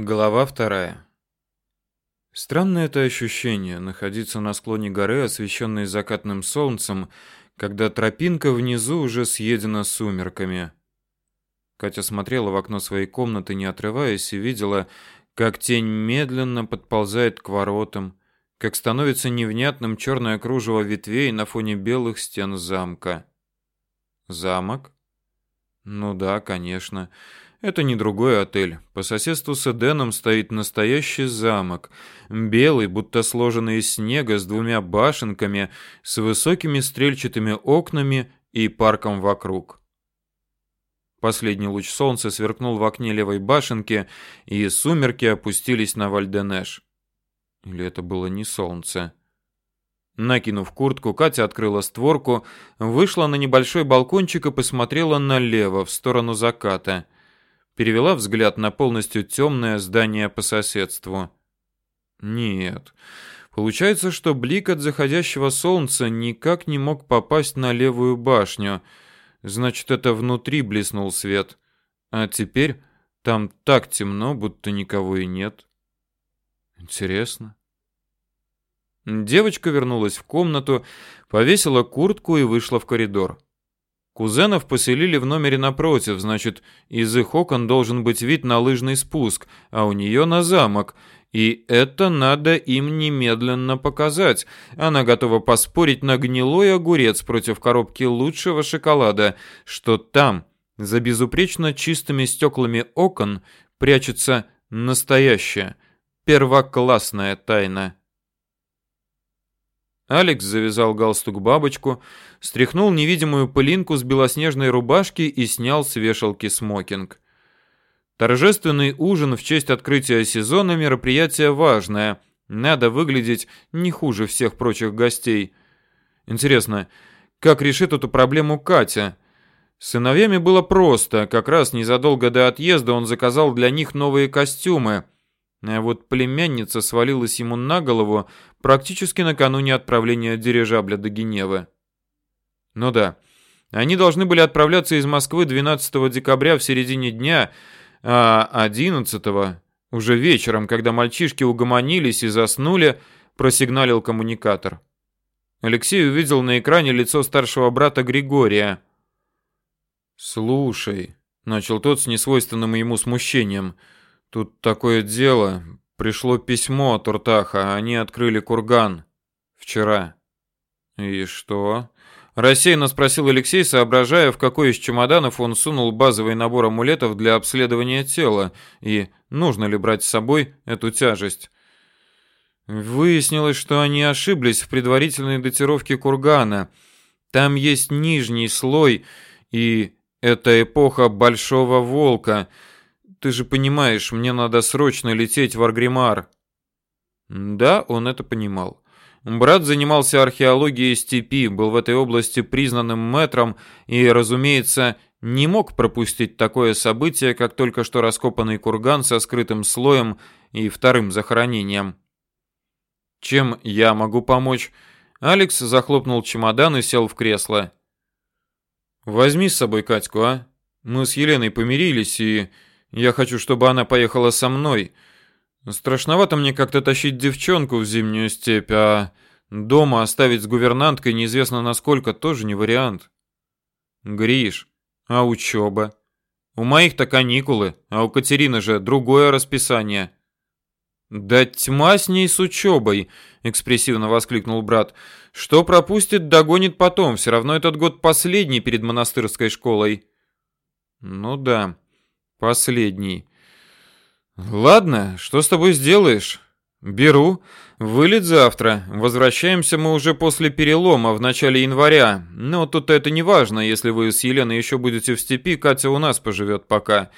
Глава вторая. Странное это ощущение находиться на склоне горы, освещенной закатным солнцем, когда тропинка внизу уже съедена сумерками. Катя смотрела в окно своей комнаты, не отрываясь, и видела, как тень медленно подползает к воротам, как становится невнятным черное кружево ветвей на фоне белых стен замка. Замок? Ну да, конечно. Это не другой отель. По соседству с Эденом стоит настоящий замок, белый, будто сложенный из снега, с двумя башенками, с высокими стрельчатыми окнами и парком вокруг. Последний луч солнца сверкнул в окне левой башенки, и сумерки опустились на Вальденеш. Или это было не солнце? Накинув куртку, Катя открыла створку, вышла на небольшой балкончик и посмотрела налево, в сторону заката — перевела взгляд на полностью темное здание по соседству. Нет. Получается, что блик от заходящего солнца никак не мог попасть на левую башню. Значит, это внутри блеснул свет. А теперь там так темно, будто никого и нет. Интересно. Девочка вернулась в комнату, повесила куртку и вышла в коридор. Кузенов поселили в номере напротив, значит, из их окон должен быть вид на лыжный спуск, а у нее на замок. И это надо им немедленно показать. Она готова поспорить на гнилой огурец против коробки лучшего шоколада, что там, за безупречно чистыми стеклами окон, прячется настоящая, первоклассная тайна. Алекс завязал галстук-бабочку, стряхнул невидимую пылинку с белоснежной рубашки и снял с вешалки смокинг. Торжественный ужин в честь открытия сезона мероприятие важное. Надо выглядеть не хуже всех прочих гостей. Интересно, как решит эту проблему Катя? С сыновьями было просто. Как раз незадолго до отъезда он заказал для них новые костюмы – а вот племянница свалилась ему на голову практически накануне отправления дирижабля до Геневы. Ну да, они должны были отправляться из Москвы 12 декабря в середине дня, а 11 уже вечером, когда мальчишки угомонились и заснули, просигналил коммуникатор. Алексей увидел на экране лицо старшего брата Григория. «Слушай», — начал тот с несвойственным ему смущением, — Тут такое дело. Пришло письмо от Уртаха, они открыли курган. Вчера. И что? Рассеянно спросил Алексей, соображая, в какой из чемоданов он сунул базовый набор амулетов для обследования тела и нужно ли брать с собой эту тяжесть. Выяснилось, что они ошиблись в предварительной датировке кургана. Там есть нижний слой, и это эпоха Большого Волка — ты же понимаешь, мне надо срочно лететь в Аргримар. Да, он это понимал. Брат занимался археологией степи, был в этой области признанным мэтром и, разумеется, не мог пропустить такое событие, как только что раскопанный курган со скрытым слоем и вторым захоронением. Чем я могу помочь? Алекс захлопнул чемодан и сел в кресло. Возьми с собой Катьку, а? Мы с Еленой помирились и я хочу, чтобы она поехала со мной. Страшновато мне как-то тащить девчонку в зимнюю степь, а дома оставить с гувернанткой неизвестно насколько тоже не вариант. Гриш, а учеба? У моих-то каникулы, а у Катерины же другое расписание. Да тьма с ней с учебой, экспрессивно воскликнул брат. Что пропустит, догонит потом, все равно этот год последний перед монастырской школой. Ну да. Последний. Ладно, что с тобой сделаешь? Беру. Вылет завтра. Возвращаемся мы уже после перелома в начале января. Но тут это не важно, если вы с Еленой еще будете в степи, Катя у нас поживет пока.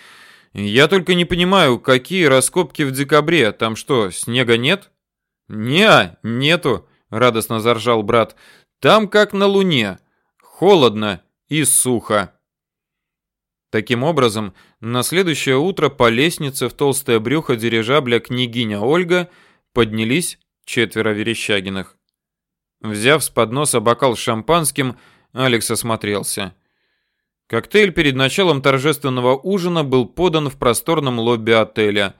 Я только не понимаю, какие раскопки в декабре? Там что, снега нет? Не, нету, радостно заржал брат. Там как на луне. Холодно и сухо. Таким образом, на следующее утро по лестнице в толстое брюхо дирижабля княгиня Ольга поднялись четверо Верещагиных. Взяв с подноса бокал с шампанским, Алекс осмотрелся. Коктейль перед началом торжественного ужина был подан в просторном лобби отеля.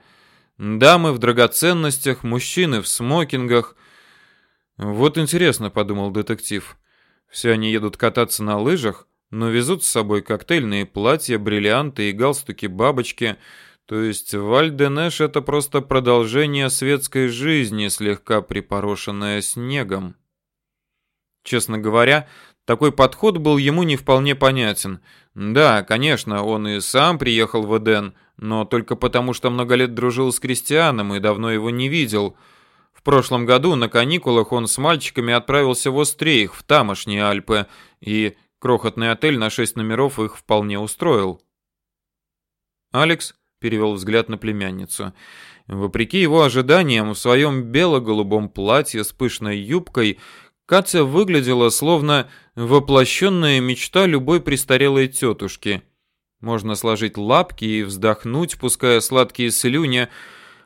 Дамы в драгоценностях, мужчины в смокингах. Вот интересно, подумал детектив. Все они едут кататься на лыжах, но везут с собой коктейльные платья, бриллианты и галстуки-бабочки. То есть Вальденеш это просто продолжение светской жизни, слегка припорошенное снегом. Честно говоря, такой подход был ему не вполне понятен. Да, конечно, он и сам приехал в Эден, но только потому, что много лет дружил с Кристианом и давно его не видел. В прошлом году на каникулах он с мальчиками отправился в Острейх, в тамошние Альпы, и крохотный отель на шесть номеров их вполне устроил. Алекс перевел взгляд на племянницу. Вопреки его ожиданиям, в своем бело-голубом платье с пышной юбкой Катя выглядела словно воплощенная мечта любой престарелой тетушки. Можно сложить лапки и вздохнуть, пуская сладкие слюни.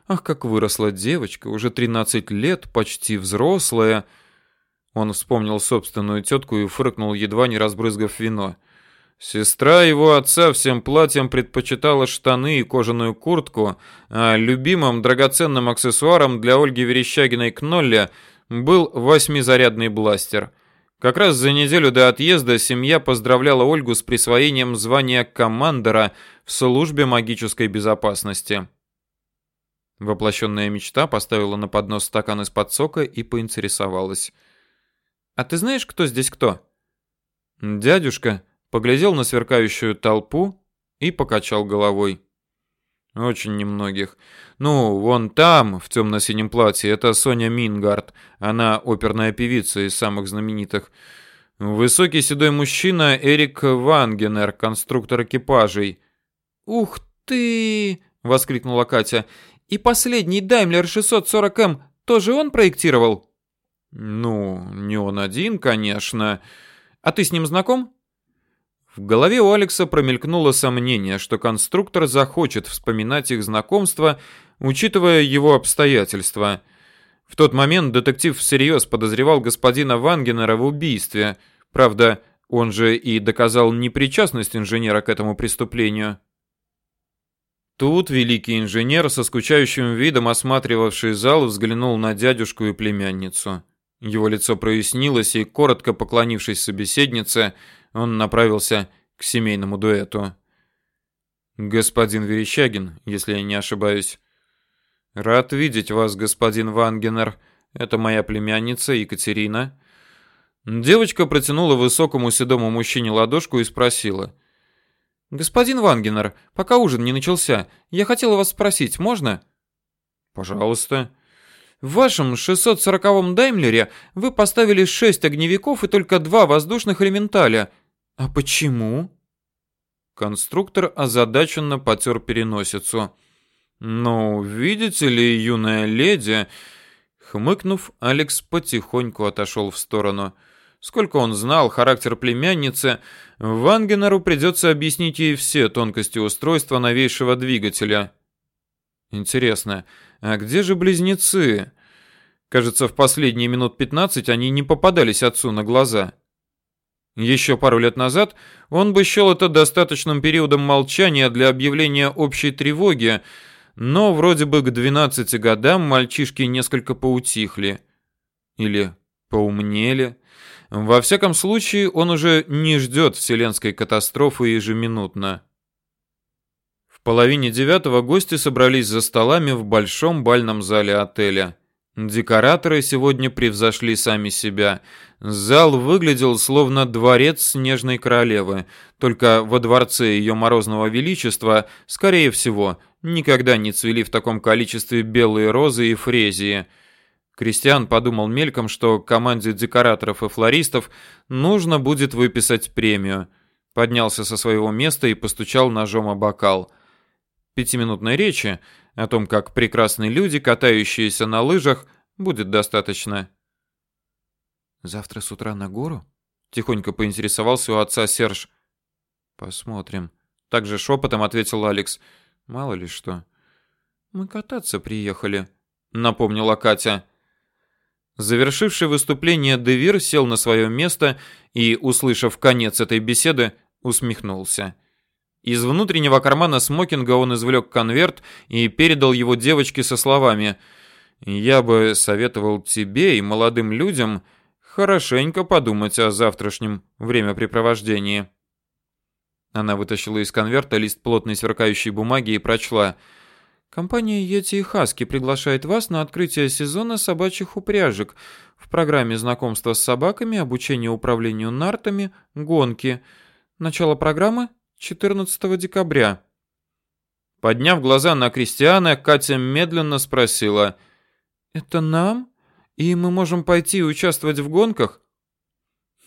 Ах, как выросла девочка, уже 13 лет, почти взрослая. Он вспомнил собственную тетку и фыркнул, едва не разбрызгав вино. Сестра его отца всем платьем предпочитала штаны и кожаную куртку, а любимым драгоценным аксессуаром для Ольги Верещагиной Кнолля – был восьмизарядный бластер. Как раз за неделю до отъезда семья поздравляла Ольгу с присвоением звания командора в службе магической безопасности. Воплощенная мечта поставила на поднос стакан из-под сока и поинтересовалась. «А ты знаешь, кто здесь кто?» Дядюшка поглядел на сверкающую толпу и покачал головой. Очень немногих. Ну, вон там, в темно-синем платье, это Соня Мингард. Она оперная певица из самых знаменитых. Высокий седой мужчина Эрик Вангенер, конструктор экипажей. «Ух ты!» — воскликнула Катя. «И последний Даймлер 640М тоже он проектировал?» «Ну, не он один, конечно. А ты с ним знаком?» В голове у Алекса промелькнуло сомнение, что конструктор захочет вспоминать их знакомство, учитывая его обстоятельства. В тот момент детектив всерьез подозревал господина Вангенера в убийстве. Правда, он же и доказал непричастность инженера к этому преступлению. Тут великий инженер со скучающим видом осматривавший зал взглянул на дядюшку и племянницу. Его лицо прояснилось, и коротко поклонившись собеседнице, он направился к семейному дуэту. Господин Верещагин, если я не ошибаюсь. Рад видеть вас, господин Вангенер. Это моя племянница Екатерина. Девочка протянула высокому седому мужчине ладошку и спросила: "Господин Вангенер, пока ужин не начался, я хотела вас спросить, можно?" "Пожалуйста." В вашем 640-м Даймлере вы поставили 6 огневиков и только два воздушных элементаля. А почему? Конструктор озадаченно потер переносицу. Ну, видите ли, юная леди, хмыкнув, Алекс потихоньку отошел в сторону. Сколько он знал характер племянницы, Вангенеру придется объяснить ей все тонкости устройства новейшего двигателя. Интересно, а где же близнецы? Кажется, в последние минут 15 они не попадались отцу на глаза. Еще пару лет назад он бы счел это достаточным периодом молчания для объявления общей тревоги, но вроде бы к 12 годам мальчишки несколько поутихли. Или поумнели. Во всяком случае, он уже не ждет вселенской катастрофы ежеминутно. В половине девятого гости собрались за столами в большом бальном зале отеля. Декораторы сегодня превзошли сами себя. Зал выглядел словно дворец снежной королевы, только во дворце ее морозного величества, скорее всего, никогда не цвели в таком количестве белые розы и фрезии. Кристиан подумал мельком, что команде декораторов и флористов нужно будет выписать премию. Поднялся со своего места и постучал ножом о бокал. Пятиминутной речи о том, как прекрасные люди, катающиеся на лыжах, будет достаточно. Завтра с утра на гору? Тихонько поинтересовался у отца Серж. Посмотрим. Также шепотом ответил Алекс. Мало ли что. Мы кататься приехали, напомнила Катя. Завершивший выступление Девир сел на свое место и, услышав конец этой беседы, усмехнулся. Из внутреннего кармана смокинга он извлек конверт и передал его девочке со словами «Я бы советовал тебе и молодым людям хорошенько подумать о завтрашнем времяпрепровождении». Она вытащила из конверта лист плотной сверкающей бумаги и прочла «Компания Йети и Хаски приглашает вас на открытие сезона собачьих упряжек в программе знакомства с собаками, обучение управлению нартами, гонки. Начало программы 14 декабря». Подняв глаза на Кристиана, Катя медленно спросила «Это нам? И мы можем пойти и участвовать в гонках?»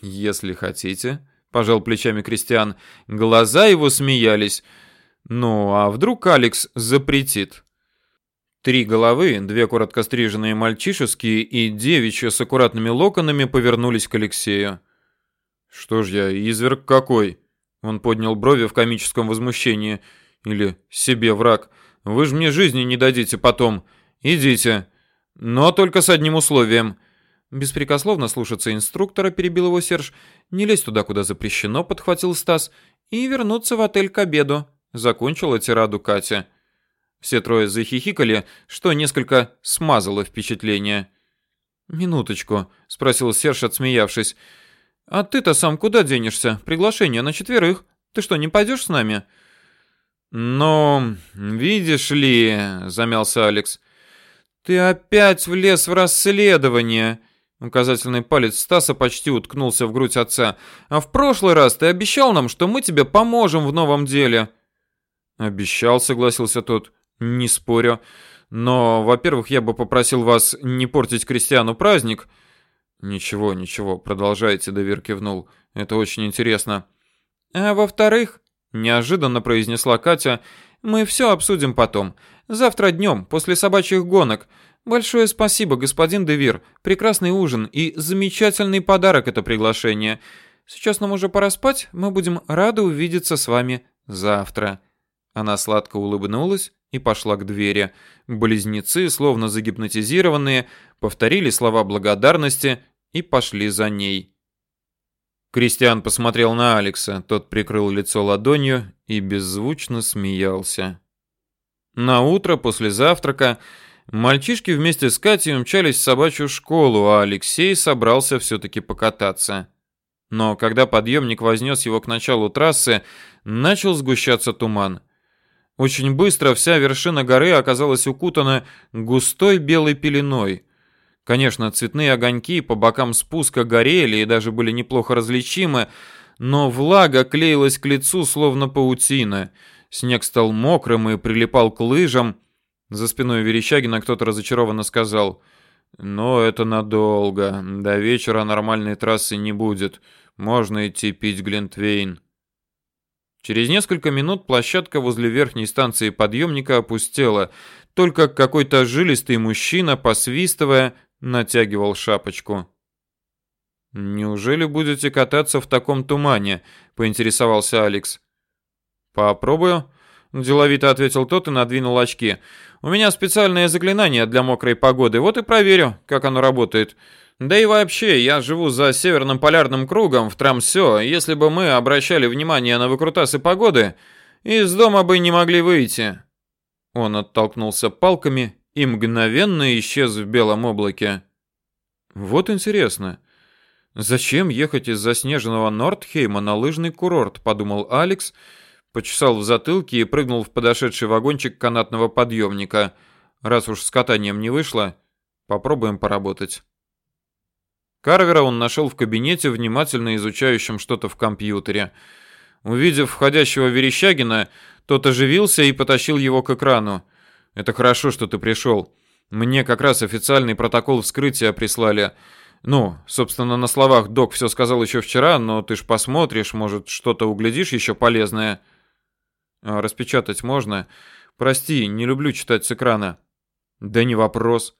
«Если хотите», — пожал плечами Кристиан. Глаза его смеялись. «Ну, а вдруг Алекс запретит?» Три головы, две коротко стриженные мальчишеские и девичьи с аккуратными локонами повернулись к Алексею. «Что ж я, изверг какой?» Он поднял брови в комическом возмущении. «Или себе враг. Вы же мне жизни не дадите потом. Идите. Но только с одним условием». Беспрекословно слушаться инструктора, перебил его Серж. Не лезть туда, куда запрещено, подхватил Стас. И вернуться в отель к обеду. Закончила тираду Катя. Все трое захихикали, что несколько смазало впечатление. «Минуточку», — спросил Серж, отсмеявшись. «А ты-то сам куда денешься? Приглашение на четверых. Ты что, не пойдешь с нами?» «Ну, видишь ли», — замялся Алекс. «Ты опять влез в расследование», Указательный палец Стаса почти уткнулся в грудь отца. «А в прошлый раз ты обещал нам, что мы тебе поможем в новом деле». «Обещал», — согласился тот. «Не спорю. Но, во-первых, я бы попросил вас не портить крестьяну праздник». «Ничего, ничего, продолжайте», — Давир кивнул. «Это очень интересно». «А во-вторых», — неожиданно произнесла Катя, — «мы все обсудим потом. Завтра днем, после собачьих гонок. Большое спасибо, господин Девир. Прекрасный ужин и замечательный подарок это приглашение. Сейчас нам уже пора спать. Мы будем рады увидеться с вами завтра. Она сладко улыбнулась и пошла к двери. Близнецы, словно загипнотизированные, повторили слова благодарности и пошли за ней. Кристиан посмотрел на Алекса, тот прикрыл лицо ладонью и беззвучно смеялся. На утро после завтрака Мальчишки вместе с Катей умчались в собачью школу, а Алексей собрался все-таки покататься. Но когда подъемник вознес его к началу трассы, начал сгущаться туман. Очень быстро вся вершина горы оказалась укутана густой белой пеленой. Конечно, цветные огоньки по бокам спуска горели и даже были неплохо различимы, но влага клеилась к лицу, словно паутина. Снег стал мокрым и прилипал к лыжам, за спиной Верещагина кто-то разочарованно сказал: "Но это надолго. До вечера нормальной трассы не будет. Можно идти пить глинтвейн". Через несколько минут площадка возле верхней станции подъемника опустела. Только какой-то жилистый мужчина, посвистывая, натягивал шапочку. «Неужели будете кататься в таком тумане?» — поинтересовался Алекс. «Попробую», — деловито ответил тот и надвинул очки. У меня специальное заклинание для мокрой погоды, вот и проверю, как оно работает. Да и вообще, я живу за северным полярным кругом в Трамсё. Если бы мы обращали внимание на выкрутасы погоды, из дома бы не могли выйти. Он оттолкнулся палками и мгновенно исчез в белом облаке. Вот интересно, зачем ехать из заснеженного Нордхейма на лыжный курорт, подумал Алекс Почесал в затылке и прыгнул в подошедший вагончик канатного подъемника. Раз уж с катанием не вышло, попробуем поработать. Карвера он нашел в кабинете, внимательно изучающим что-то в компьютере. Увидев входящего Верещагина, тот оживился и потащил его к экрану. «Это хорошо, что ты пришел. Мне как раз официальный протокол вскрытия прислали. Ну, собственно, на словах док все сказал еще вчера, но ты ж посмотришь, может, что-то углядишь еще полезное». А распечатать можно? Прости, не люблю читать с экрана. Да не вопрос.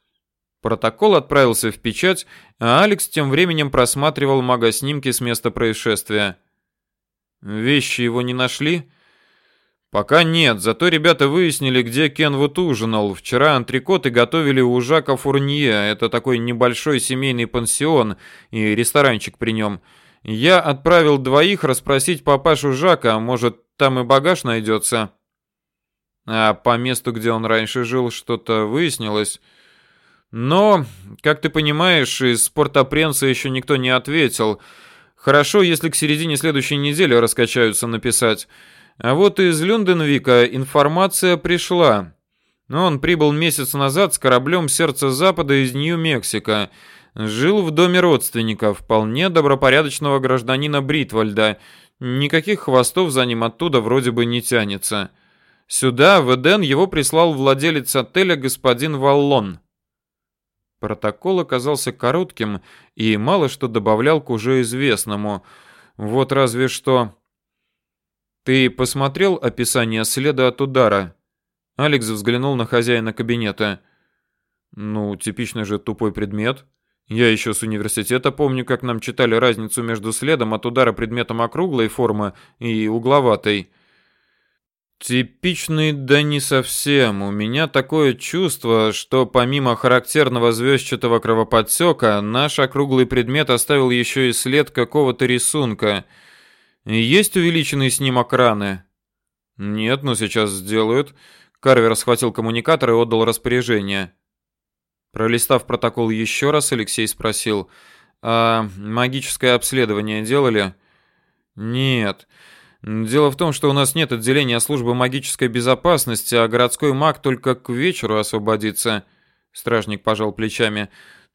Протокол отправился в печать, а Алекс тем временем просматривал мага-снимки с места происшествия. Вещи его не нашли? Пока нет, зато ребята выяснили, где Кенвуд ужинал. Вчера антрикоты готовили у Жака Фурнье. Это такой небольшой семейный пансион и ресторанчик при нем. Я отправил двоих расспросить папашу Жака, может, там и багаж найдется. А по месту, где он раньше жил, что-то выяснилось. Но, как ты понимаешь, из Порта-Пренса еще никто не ответил. Хорошо, если к середине следующей недели раскачаются написать. А вот из Люнденвика информация пришла. Он прибыл месяц назад с кораблем «Сердце Запада» из Нью-Мексико. Жил в доме родственников, вполне добропорядочного гражданина Бритвальда. Никаких хвостов за ним оттуда вроде бы не тянется. Сюда, в Эден, его прислал владелец отеля господин Валлон. Протокол оказался коротким и мало что добавлял к уже известному. Вот разве что... «Ты посмотрел описание следа от удара?» Алекс взглянул на хозяина кабинета. «Ну, типичный же тупой предмет. Я еще с университета помню, как нам читали разницу между следом от удара предметом округлой формы и угловатой». Типичный, да не совсем. У меня такое чувство, что помимо характерного звездчатого кровоподтека, наш округлый предмет оставил еще и след какого-то рисунка. Есть увеличенный снимок раны? Нет, но сейчас сделают. Карвер схватил коммуникатор и отдал распоряжение. Пролистав протокол еще раз, Алексей спросил: "А магическое обследование делали?" "Нет. Дело в том, что у нас нет отделения службы магической безопасности, а городской маг только к вечеру освободится. Стражник пожал плечами.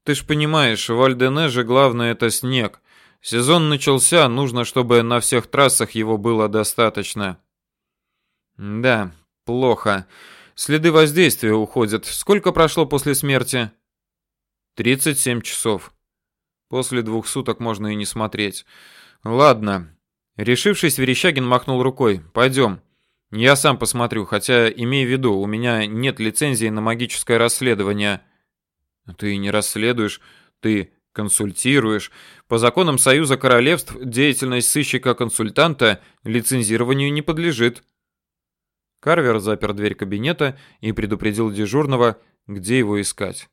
Ты ж понимаешь, в Альденеже главное это снег. Сезон начался, нужно, чтобы на всех трассах его было достаточно. Да, плохо. Следы воздействия уходят. Сколько прошло после смерти? 37 часов. После двух суток можно и не смотреть. Ладно, Решившись, Верещагин махнул рукой. «Пойдем. Я сам посмотрю, хотя, имей в виду, у меня нет лицензии на магическое расследование». «Ты не расследуешь, ты консультируешь. По законам Союза Королевств деятельность сыщика-консультанта лицензированию не подлежит». Карвер запер дверь кабинета и предупредил дежурного, где его искать.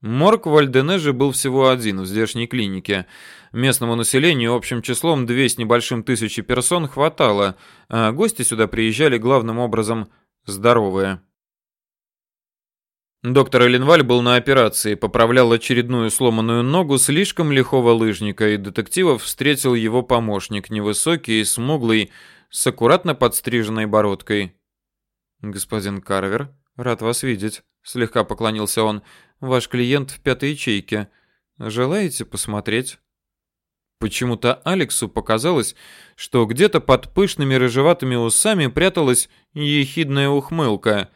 Морг в Альденеже был всего один в здешней клинике. Местному населению общим числом две с небольшим тысячи персон хватало, а гости сюда приезжали главным образом здоровые. Доктор Эленваль был на операции, поправлял очередную сломанную ногу слишком лихого лыжника, и детективов встретил его помощник, невысокий и смуглый, с аккуратно подстриженной бородкой. «Господин Карвер, рад вас видеть», — слегка поклонился он. Ваш клиент в пятой ячейке. Желаете посмотреть? Почему-то Алексу показалось, что где-то под пышными рыжеватыми усами пряталась ехидная ухмылка.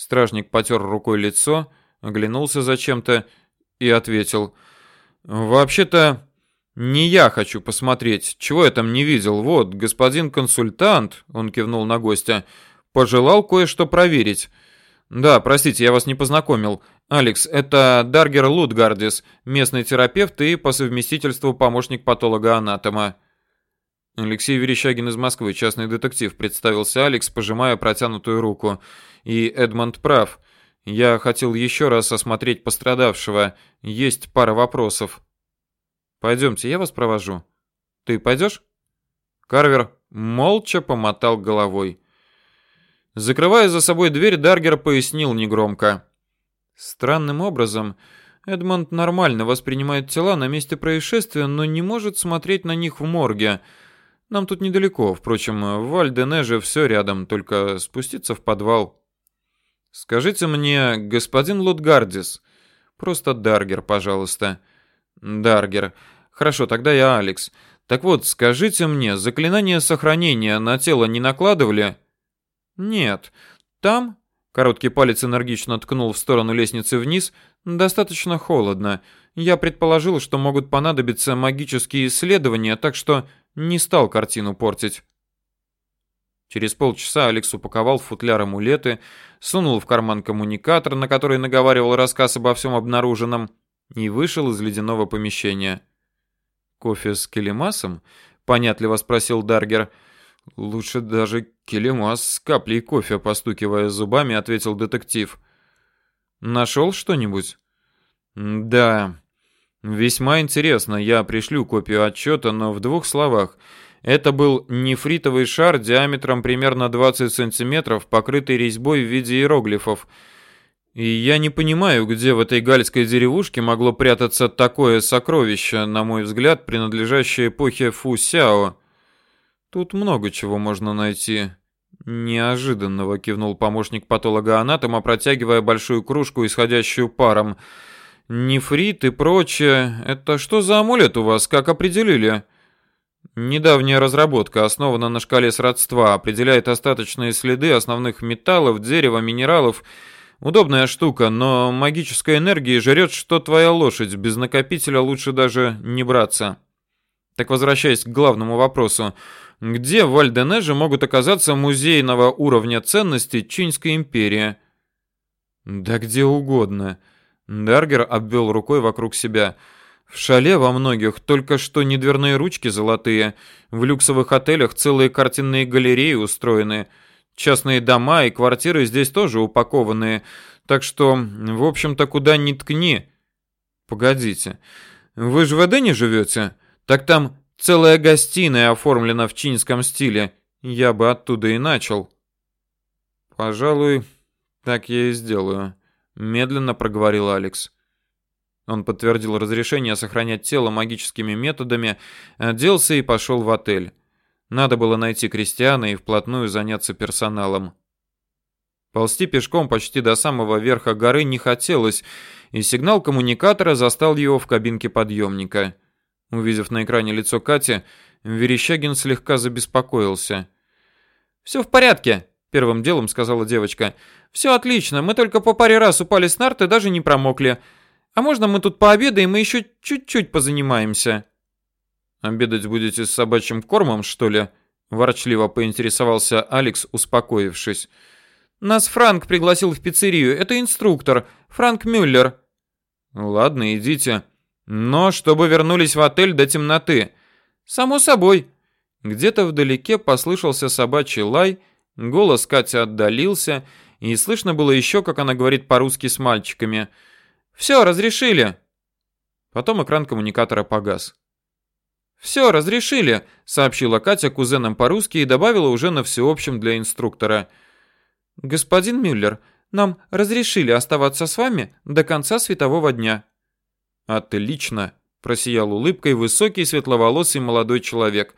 Стражник потер рукой лицо, оглянулся зачем-то и ответил: "Вообще-то не я хочу посмотреть. Чего я там не видел? Вот, господин консультант, он кивнул на гостя, пожелал кое-что проверить. Да, простите, я вас не познакомил. Алекс, это Даргер Лутгардис, местный терапевт и по совместительству помощник патолога-анатома. Алексей Верещагин из Москвы, частный детектив, представился Алекс, пожимая протянутую руку. И Эдмонд прав. Я хотел еще раз осмотреть пострадавшего. Есть пара вопросов. Пойдемте, я вас провожу. Ты пойдешь? Карвер молча помотал головой. Закрывая за собой дверь, Даргер пояснил негромко. Странным образом, Эдмонд нормально воспринимает тела на месте происшествия, но не может смотреть на них в морге. Нам тут недалеко, впрочем, в Альденеже все рядом, только спуститься в подвал. Скажите мне, господин Лутгардис, просто Даргер, пожалуйста. Даргер. Хорошо, тогда я Алекс. Так вот, скажите мне, заклинание сохранения на тело не накладывали? Нет. Там Короткий палец энергично ткнул в сторону лестницы вниз. Достаточно холодно. Я предположил, что могут понадобиться магические исследования, так что не стал картину портить. Через полчаса Алекс упаковал в футляр амулеты, сунул в карман коммуникатор, на который наговаривал рассказ обо всем обнаруженном, и вышел из ледяного помещения. «Кофе с келемасом?» — понятливо спросил Даргер. Лучше даже келемас с каплей кофе, постукивая зубами, ответил детектив. Нашел что-нибудь? Да. Весьма интересно. Я пришлю копию отчета, но в двух словах. Это был нефритовый шар диаметром примерно 20 сантиметров, покрытый резьбой в виде иероглифов. И я не понимаю, где в этой гальской деревушке могло прятаться такое сокровище, на мой взгляд, принадлежащее эпохе Фусяо. Тут много чего можно найти. Неожиданного кивнул помощник патолога-анатома, протягивая большую кружку, исходящую паром. Нефрит и прочее. Это что за амулет у вас, как определили? Недавняя разработка основана на шкале сродства, определяет остаточные следы основных металлов, дерева, минералов. Удобная штука, но магической энергии жрет, что твоя лошадь. Без накопителя лучше даже не браться. Так возвращаясь к главному вопросу. Где в Альденеже могут оказаться музейного уровня ценности Чинской империи? Да где угодно. Даргер обвел рукой вокруг себя. В шале во многих только что не дверные ручки золотые, в люксовых отелях целые картинные галереи устроены, частные дома и квартиры здесь тоже упакованные, так что, в общем-то, куда ни ткни. Погодите, вы же в Эдене живете? Так там целая гостиная оформлена в чинском стиле. Я бы оттуда и начал. Пожалуй, так я и сделаю, медленно проговорил Алекс. Он подтвердил разрешение сохранять тело магическими методами, оделся и пошел в отель. Надо было найти крестьяна и вплотную заняться персоналом. Ползти пешком почти до самого верха горы не хотелось, и сигнал коммуникатора застал его в кабинке подъемника. Увидев на экране лицо Кати, Верещагин слегка забеспокоился. «Все в порядке», — первым делом сказала девочка. «Все отлично, мы только по паре раз упали с нарт и даже не промокли. А можно мы тут пообедаем и еще чуть-чуть позанимаемся?» «Обедать будете с собачьим кормом, что ли?» Ворчливо поинтересовался Алекс, успокоившись. «Нас Франк пригласил в пиццерию. Это инструктор. Франк Мюллер». «Ладно, идите. Но чтобы вернулись в отель до темноты». «Само собой». Где-то вдалеке послышался собачий лай, голос Кати отдалился, и слышно было еще, как она говорит по-русски с мальчиками – все, разрешили. Потом экран коммуникатора погас. Все, разрешили, сообщила Катя кузенам по-русски и добавила уже на всеобщем для инструктора. Господин Мюллер, нам разрешили оставаться с вами до конца светового дня. Отлично, просиял улыбкой высокий светловолосый молодой человек.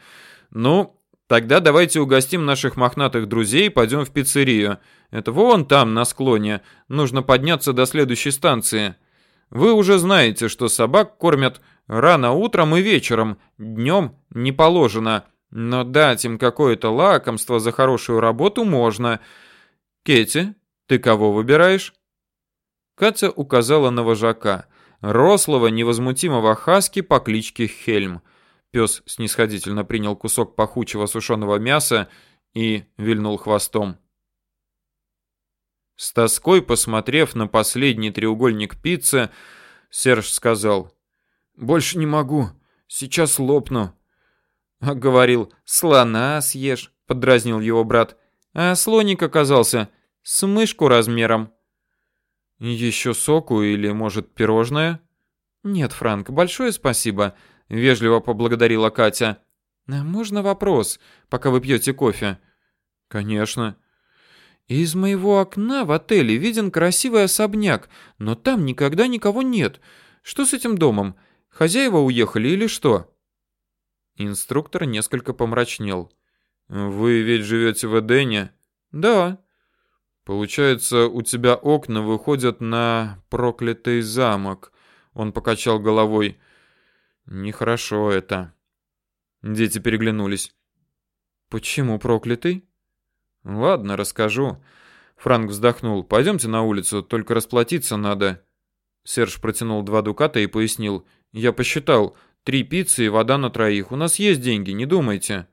Ну, тогда давайте угостим наших мохнатых друзей и пойдем в пиццерию. Это вон там на склоне. Нужно подняться до следующей станции. Вы уже знаете, что собак кормят рано утром и вечером, днем не положено, но дать им какое-то лакомство за хорошую работу можно. Кэти, ты кого выбираешь? Катя указала на вожака, рослого, невозмутимого хаски по кличке Хельм. Пес снисходительно принял кусок пахучего сушеного мяса и вильнул хвостом. С тоской посмотрев на последний треугольник пиццы, Серж сказал: "Больше не могу. Сейчас лопну". А говорил: "Слона съешь", подразнил его брат. А слоник оказался с мышку размером. Еще соку или, может, пирожное? Нет, Франк, большое спасибо, вежливо поблагодарила Катя. А можно вопрос, пока вы пьете кофе? Конечно. Из моего окна в отеле виден красивый особняк, но там никогда никого нет. Что с этим домом? Хозяева уехали или что? Инструктор несколько помрачнел. Вы ведь живете в Эдене? Да. Получается, у тебя окна выходят на проклятый замок. Он покачал головой. Нехорошо это. Дети переглянулись. Почему проклятый? Ладно, расскажу. Франк вздохнул. Пойдемте на улицу, только расплатиться надо. Серж протянул два дуката и пояснил: "Я посчитал, три пиццы и вода на троих. У нас есть деньги, не думайте".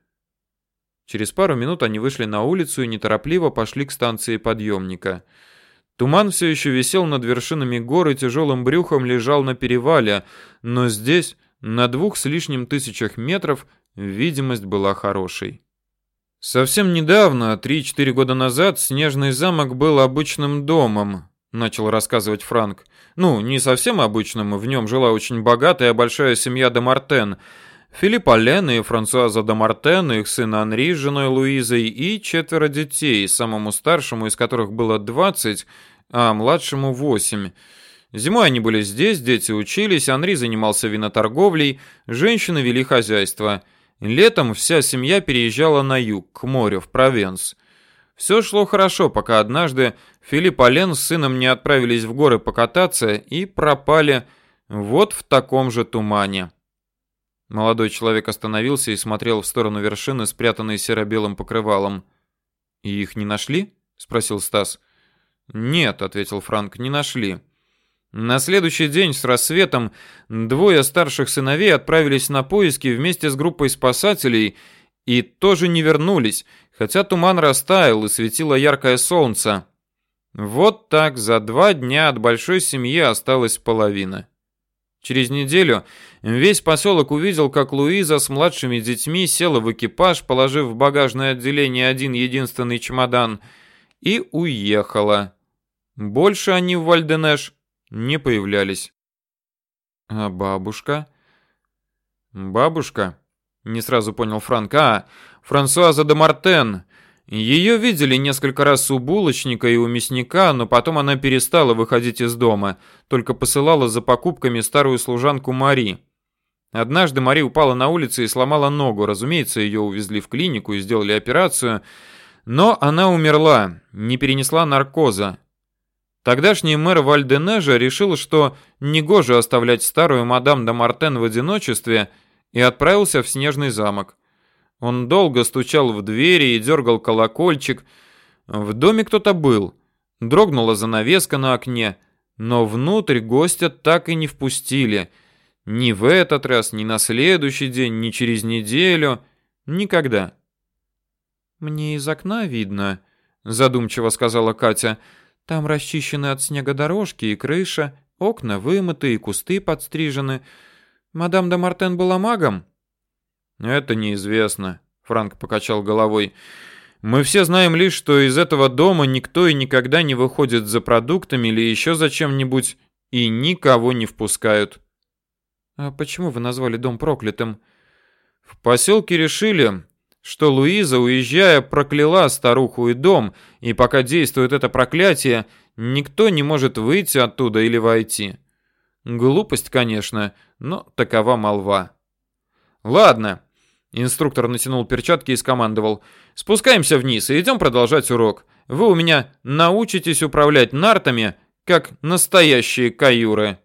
Через пару минут они вышли на улицу и неторопливо пошли к станции подъемника. Туман все еще висел над вершинами гор и тяжелым брюхом лежал на перевале, но здесь, на двух с лишним тысячах метров, видимость была хорошей. Совсем недавно, 3-4 года назад, Снежный замок был обычным домом, начал рассказывать Франк. Ну, не совсем обычным, в нем жила очень богатая большая семья де Мартен. Филипп Аллен и Франсуаза де Мартен, их сын Анри с женой Луизой и четверо детей, самому старшему из которых было 20, а младшему 8. Зимой они были здесь, дети учились, Анри занимался виноторговлей, женщины вели хозяйство. Летом вся семья переезжала на юг, к морю, в Провенс. Все шло хорошо, пока однажды Филипп Ален с сыном не отправились в горы покататься и пропали вот в таком же тумане. Молодой человек остановился и смотрел в сторону вершины, спрятанной серо-белым покрывалом. «И их не нашли?» — спросил Стас. «Нет», — ответил Франк, — «не нашли». На следующий день с рассветом двое старших сыновей отправились на поиски вместе с группой спасателей и тоже не вернулись, хотя туман растаял и светило яркое солнце. Вот так за два дня от большой семьи осталась половина. Через неделю весь поселок увидел, как Луиза с младшими детьми села в экипаж, положив в багажное отделение один единственный чемодан, и уехала. Больше они в Вальденеш не появлялись. А бабушка? Бабушка? Не сразу понял Франк. А, Франсуаза де Мартен. Ее видели несколько раз у булочника и у мясника, но потом она перестала выходить из дома, только посылала за покупками старую служанку Мари. Однажды Мари упала на улице и сломала ногу. Разумеется, ее увезли в клинику и сделали операцию, но она умерла, не перенесла наркоза. Тогдашний мэр Вальденежа решил, что негоже оставлять старую мадам де Мартен в одиночестве, и отправился в Снежный замок. Он долго стучал в двери и дергал колокольчик. В доме кто-то был. Дрогнула занавеска на окне, но внутрь гостя так и не впустили. Ни в этот раз, ни на следующий день, ни через неделю. Никогда. «Мне из окна видно», — задумчиво сказала Катя, — там расчищены от снега дорожки и крыша, окна вымыты и кусты подстрижены. Мадам де Мартен была магом? Это неизвестно, Франк покачал головой. Мы все знаем лишь, что из этого дома никто и никогда не выходит за продуктами или еще за чем-нибудь и никого не впускают. А почему вы назвали дом проклятым? В поселке решили, что Луиза, уезжая, прокляла старуху и дом, и пока действует это проклятие, никто не может выйти оттуда или войти. Глупость, конечно, но такова молва. Ладно. Инструктор натянул перчатки и скомандовал: "Спускаемся вниз и идем продолжать урок. Вы у меня научитесь управлять нартами, как настоящие каюры".